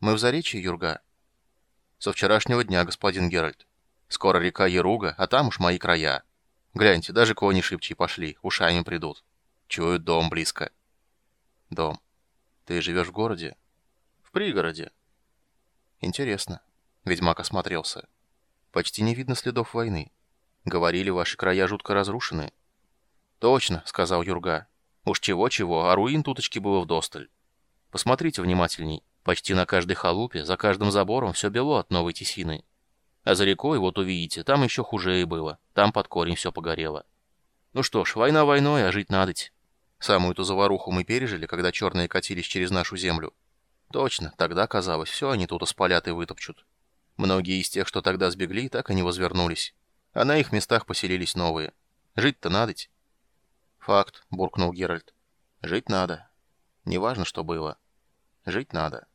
Мы в Заречье, Юрга?» «Со вчерашнего дня, господин Геральт. Скоро река Яруга, а там уж мои края. Гляньте, даже кони шибчи пошли, ушами придут. Чуют дом близко». «Дом. Ты живешь в городе?» «В пригороде». «Интересно». Ведьмак осмотрелся. «Почти не видно следов войны. Говорили, ваши края жутко разрушены». «Точно», — сказал Юрга. «Уж чего-чего, а руин туточки было вдосталь. Посмотрите внимательней. Почти на каждой халупе, за каждым забором все бело от новой тесины. А за рекой, вот увидите, там еще хуже и было. Там под корень все погорело. Ну что ж, война войной, а жить надоть. Самую эту заваруху мы пережили, когда черные катились через нашу землю. Точно, тогда казалось, все они тут испалят и вытопчут. Многие из тех, что тогда сбегли, так и не возвернулись. А на их местах поселились новые. Жить-то надоть. Факт, буркнул Геральт. Жить надо. Неважно, что было. Жить надо.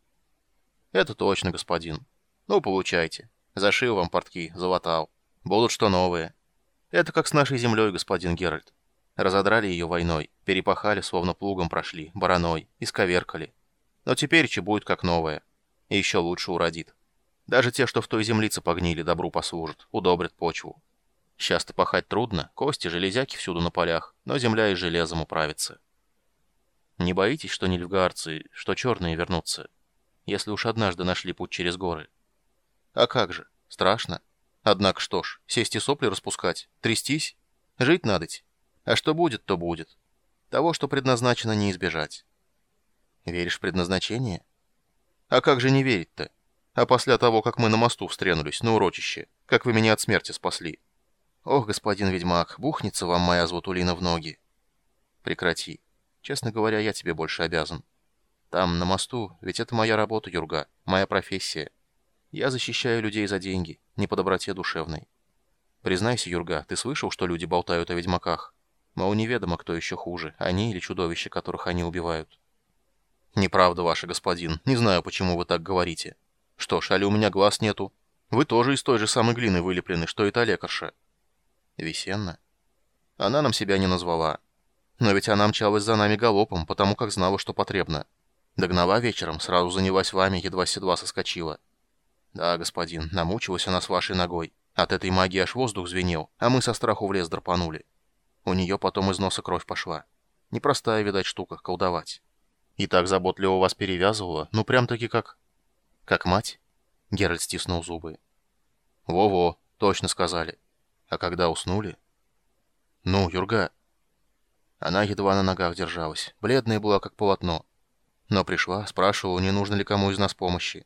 Это точно, господин. Ну, получайте. Зашил вам портки, залатал. Будут что новые. Это как с нашей землей, господин Геральт. Разодрали ее войной, перепахали, словно плугом прошли, бараной, исковеркали. Но теперь че будет как новое. И еще лучше уродит. Даже те, что в той землице погнили, добру послужат, удобрят почву. Сейчас-то пахать трудно, кости, железяки всюду на полях, но земля и железом управится. Не боитесь, что нильфгаарцы, что черные вернутся? Если уж однажды нашли путь через горы. А как же? Страшно. Однако что ж, сесть и сопли распускать, трястись? Жить надоть. А что будет, то будет. Того, что предназначено, не избежать. Веришь в предназначение? А как же не верить-то? А после того, как мы на мосту встренулись, на урочище, как вы меня от смерти спасли. Ох, господин ведьмак, бухнется вам моя звутулина в ноги. Прекрати. Честно говоря, я тебе больше обязан. Там, на мосту, ведь это моя работа, Юрга, моя профессия. Я защищаю людей за деньги, не по доброте душевной. Признайся, Юрга, ты слышал, что люди болтают о ведьмаках? Мол, неведомо, кто еще хуже, они или чудовища, которых они убивают. Неправда, ваше господин, не знаю, почему вы так говорите. Что ж, али у меня глаз нету? Вы тоже из той же самой глины вылеплены, что и та лекарша. Весенна? Она нам себя не назвала. Но ведь она мчалась за нами галопом, потому как знала, что потребно. Догнала вечером, сразу занялась вами, едва седла соскочила. Да, господин, намучилась она с вашей ногой. От этой магии аж воздух звенел, а мы со страху в лес драпанули. У нее потом из носа кровь пошла. Непростая, видать, штука, колдовать. И так заботливо вас перевязывала, ну прям-таки как... Как мать? Геральт стиснул зубы. Во-во, точно сказали. А когда уснули? Ну, Юрга... Она едва на ногах держалась, бледная была, как полотно. Но пришла, спрашивала, не нужно ли кому из нас помощи.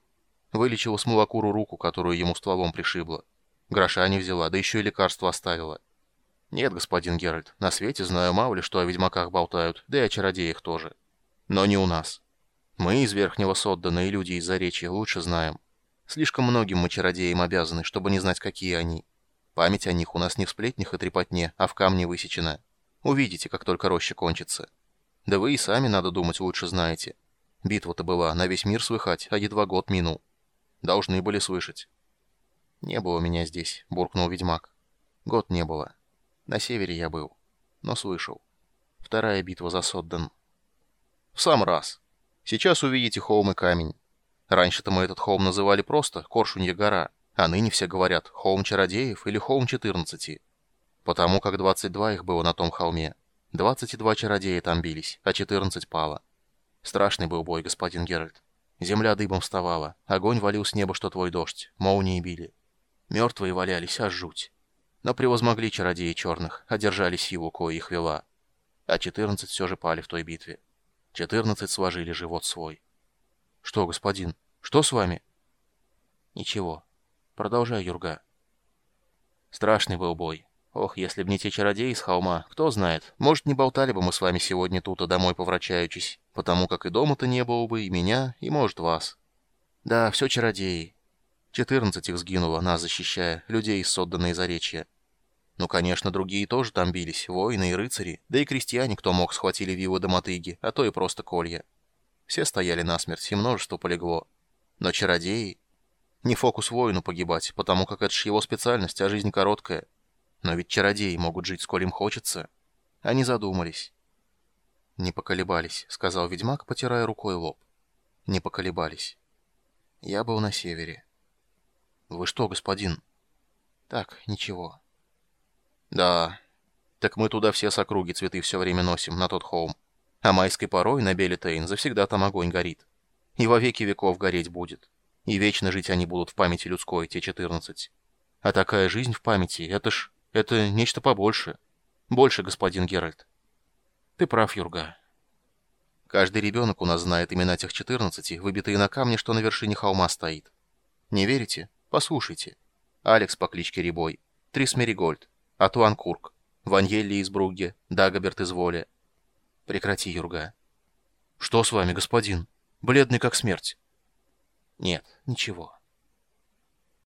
Вылечила смолокуру руку, которую ему стволом пришибла. Гроша не взяла, да еще и лекарство оставила. Нет, господин Геральт, на свете знаю мало ли что о ведьмаках болтают, да и о чародеях тоже. Но не у нас. Мы из Верхнего Соддана и люди из Заречья лучше знаем. Слишком многим мы чародеям обязаны, чтобы не знать, какие они. Память о них у нас не в сплетнях и трепотне, а в камне высечена. Увидите, как только роща кончится. Да вы и сами, надо думать, лучше знаете. Битва-то была, на весь мир слыхать, а едва год минул. Должны были слышать. «Не было меня здесь», — буркнул ведьмак. «Год не было. На севере я был. Но слышал. Вторая битва за Содден». «В сам раз. Сейчас увидите холм и камень. Раньше-то мы этот холм называли просто Коршунья гора, а ныне все говорят холм чародеев или холм 14. Потому как 22 их было на том холме. 22 чародея там бились, а 14 пало. Страшный был бой, господин Геральт. Земля дыбом вставала, огонь валил с неба, что твой дождь, молнии били. Мертвые валялись, аж жуть. Но превозмогли чародеи черных, одержали силу, кое их вела. А четырнадцать все же пали в той битве. Четырнадцать сложили живот свой. Что, господин, что с вами? Ничего. Продолжай, Юрга. Страшный был бой. Ох, если б не те чародеи с холма, кто знает, может, не болтали бы мы с вами сегодня тут, а домой поврачаючись, потому как и дома-то не было бы, и меня, и, может, вас. Да, все чародеи. Четырнадцать их сгинуло, нас защищая, людей из содданной заречья. Ну, конечно, другие тоже там бились, воины и рыцари, да и крестьяне, кто мог, схватили вилы до мотыги, а то и просто колья. Все стояли насмерть, и множество полегло. Но чародеи... Не фокус воину погибать, потому как это ж его специальность, а жизнь короткая. Но ведь чародеи могут жить, сколь им хочется. Они задумались. «Не поколебались», — сказал ведьмак, потирая рукой лоб. «Не поколебались». Я был на севере. Вы что, господин? Так, ничего. Да. Так мы туда все с округи цветы все время носим, на тот холм. А майской порой на Белитейн завсегда там огонь горит. И во веки веков гореть будет. И вечно жить они будут в памяти людской, те четырнадцать. А такая жизнь в памяти, это ж... это нечто побольше. Больше, господин Геральт. Ты прав, Юрга. Каждый ребенок у нас знает имена тех четырнадцати, выбитые на камне, что на вершине холма стоит. Не верите? Послушайте. Алекс по кличке Рябой, Трис Меригольд, Атуан Курк, Ваньелли из Бругге, Дагоберт из Воля. Прекрати, Юрга. Что с вами, господин? Бледный как смерть. Нет, ничего.